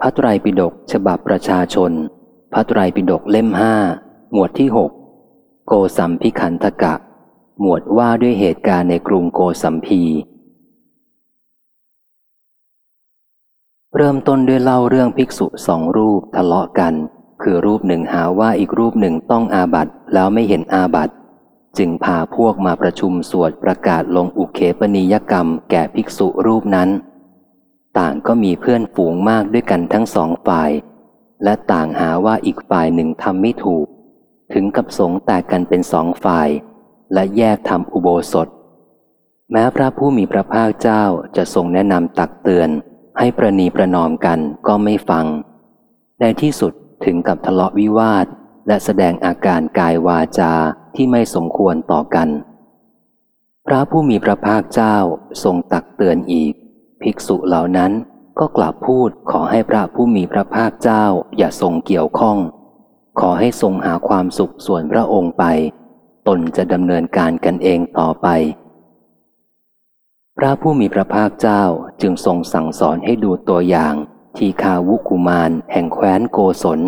พระไตรปิฎกฉบับประชาชน พระไตรปิฎกเล่มห้าหมวดที่หกโกสัมพิขันธกะ หมวดว่าด้วยเหตุการณ์ในกรุงโกสัมพี เริ่มต้นด้วยเล่าเรื่องภิกษุสองรูปทะเลาะกัน คือรูปหนึ่งหาว่าอีกรูปหนึ่งต้องอาบัตแล้วไม่เห็นอาบัตจึงพาพวกมาประชุมสวดประกาศลงอุเคปนิยกรรมแก่ภิกษุรูปนั้น ต่างก็มีเพื่อนฝูงมากด้วยกันทั้งสองฝ่าย และต่างหาว่าอีกฝ่ายหนึ่งทำไม่ถูก ถึงกับสงแตกกันเป็นสองฝ่าย และแยกทำอุโบสถ แม้พระผู้มีพระภาคเจ้าจะทรงแนะนำตักเตือน ให้ประนีประนอมกันก็ไม่ฟัง ในที่สุดถึงกับทะเลาะวิวาท และแสดงอาการกายวาจาที่ไม่สมควรต่อกัน พระผู้มีพระภาคเจ้าทรงตักเตือนอีก ภิกษุเหล่านั้นก็กลับพูดขอให้พระผู้มีพระภาคเจ้าอย่าทรงเกี่ยวข้อง ขอให้ทรงหาความสุขส่วนพระองค์ไป ตนจะดำเนินการกันเองต่อไป พระผู้มีพระภาคเจ้าจึงทรงสั่งสอนให้ดูตัวอย่างทีคาวุกุมารแห่งแคว้นโกศล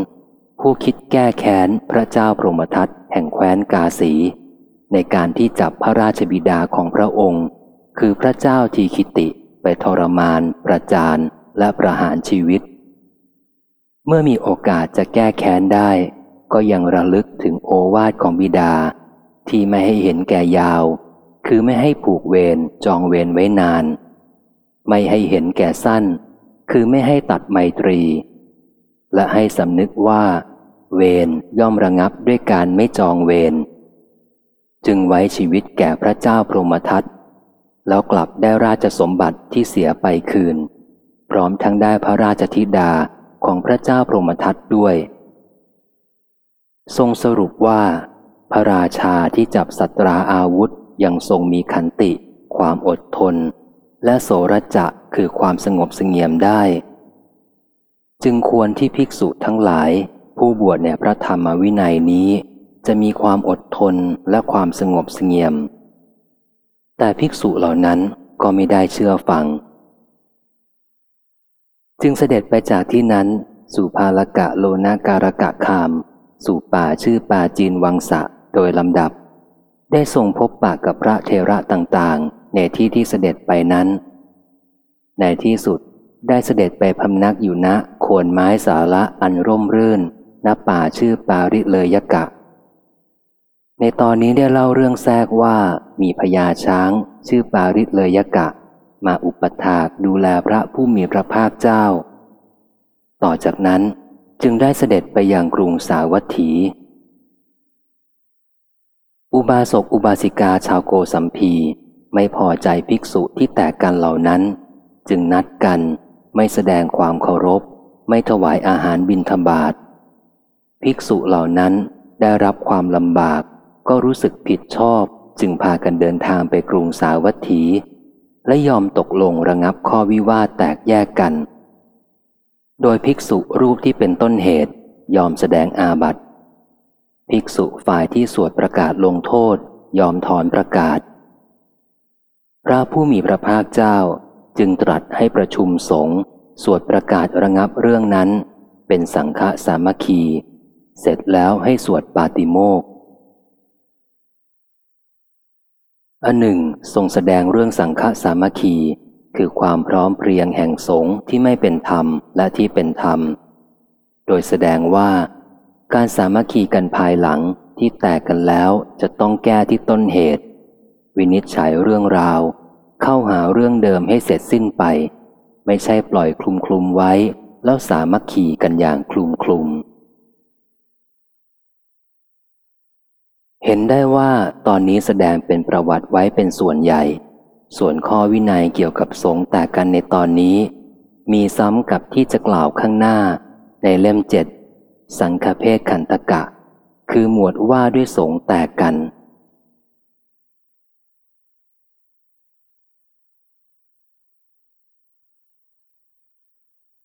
ผู้คิดแก้แค้นพระเจ้าพรหมทัตแห่งแคว้นกาสี ในการที่จับพระราชบิดาของพระองค์ คือพระเจ้าทีคิติ ไปทรมาน ประจานและประหารชีวิต เมื่อมีโอกาสจะแก้แค้นได้ ก็ยังระลึกถึงโอวาทของบิดา ที่ไม่ให้เห็นแก่ยาว คือไม่ให้ผูกเวรจองเวรไว้นาน ไม่ให้เห็นแก่สั้น คือไม่ให้ตัดไมตรี และให้สำนึกว่า เวรย่อมระงับด้วยการไม่จองเวรจึงไว้ชีวิตแก่พระเจ้าพรหมทัต แล้วกลับได้ราชสมบัติที่เสียไปคืน พร้อมทั้งได้พระราชธิดาของพระเจ้าพรหมทัตด้วย ทรงสรุปว่า พระราชาที่จับสัตราอาวุธยังทรงมีขันติ ความอดทน และโสรจะคือความสงบเสงี่ยมได้ จึงควรที่ภิกษุทั้งหลาย ผู้บวชในพระธรรมวินัยนี้ จะมีความอดทนและความสงบเสงี่ยม แต่ภิกษุเหล่านั้นก็ไม่ได้เชื่อฟัง จึงเสด็จไปจากที่นั้น สู่พาลกะโลนาการกะคาม สู่ป่าชื่อป่าจีนวังสะโดยลำดับ ได้ทรงพบปากกับพระเทระต่างๆ ในที่ที่เสด็จไปนั้น ในที่สุดได้เสด็จไปพำนักอยู่ณโคนไม้สาระอันร่มรื่นณป่าชื่อปาริเลยยกะ ในตอนนี้ได้เล่าเรื่องแทรกว่ามีพญาช้าง ชื่อปาริเลยยกะ มาอุปถากดูแลพระผู้มีพระภาคเจ้า ต่อจากนั้นจึงได้เสด็จไปยังกรุงสาวัตถี อุบาสกอุบาสิกาชาวโกสัมพีไม่พอใจภิกษุที่แตกกันเหล่านั้น จึงนัดกันไม่แสดงความเคารพ ไม่ถวายอาหารบิณฑบาตภิกษุเหล่านั้นได้รับความลำบาก ก็รู้สึกผิดชอบจึงพากันเดินทางไปกรุงสาวัตถี และยอมตกลงระงับข้อวิวาทแตกแยกกัน โดยภิกษุรูปที่เป็นต้นเหตุยอมแสดงอาบัติ ภิกษุฝ่ายที่สวดประกาศลงโทษ ยอมถอนประกาศ พระผู้มีพระภาคเจ้าจึงตรัสให้ประชุมสงฆ์สวดประกาศระงับเรื่องนั้น เป็นสังฆสามัคคี เสร็จแล้วให้สวดปาติโมก อันหนึ่งทรงแสดงเรื่องสังฆสามัคคี คือความพร้อมเพรียงแห่งสงฆ์ที่ไม่เป็นธรรมและที่เป็นธรรม โดยแสดงว่า การสามัคคีกันภายหลังที่แตกกันแล้วจะต้องแก้ที่ต้นเหตุ วินิจฉัยเรื่องราว เข้าหาเรื่องเดิมให้เสร็จสิ้นไป ไม่ใช่ปล่อยคลุมคลุมไว้ แล้วสามัคคีกันอย่างคลุมคลุม เห็นได้ว่าตอนนี้แสดงเป็นประวัติไว้เป็นส่วนใหญ่ ส่วนข้อวินัยเกี่ยวกับสงฆ์แต่กันในตอนนี้ มีซ้ำกับที่จะกล่าวข้างหน้า ในเล่มเจ็ดสังฆเพศขันตกะ คือหมวดว่าด้วยสงฆ์แต่กัน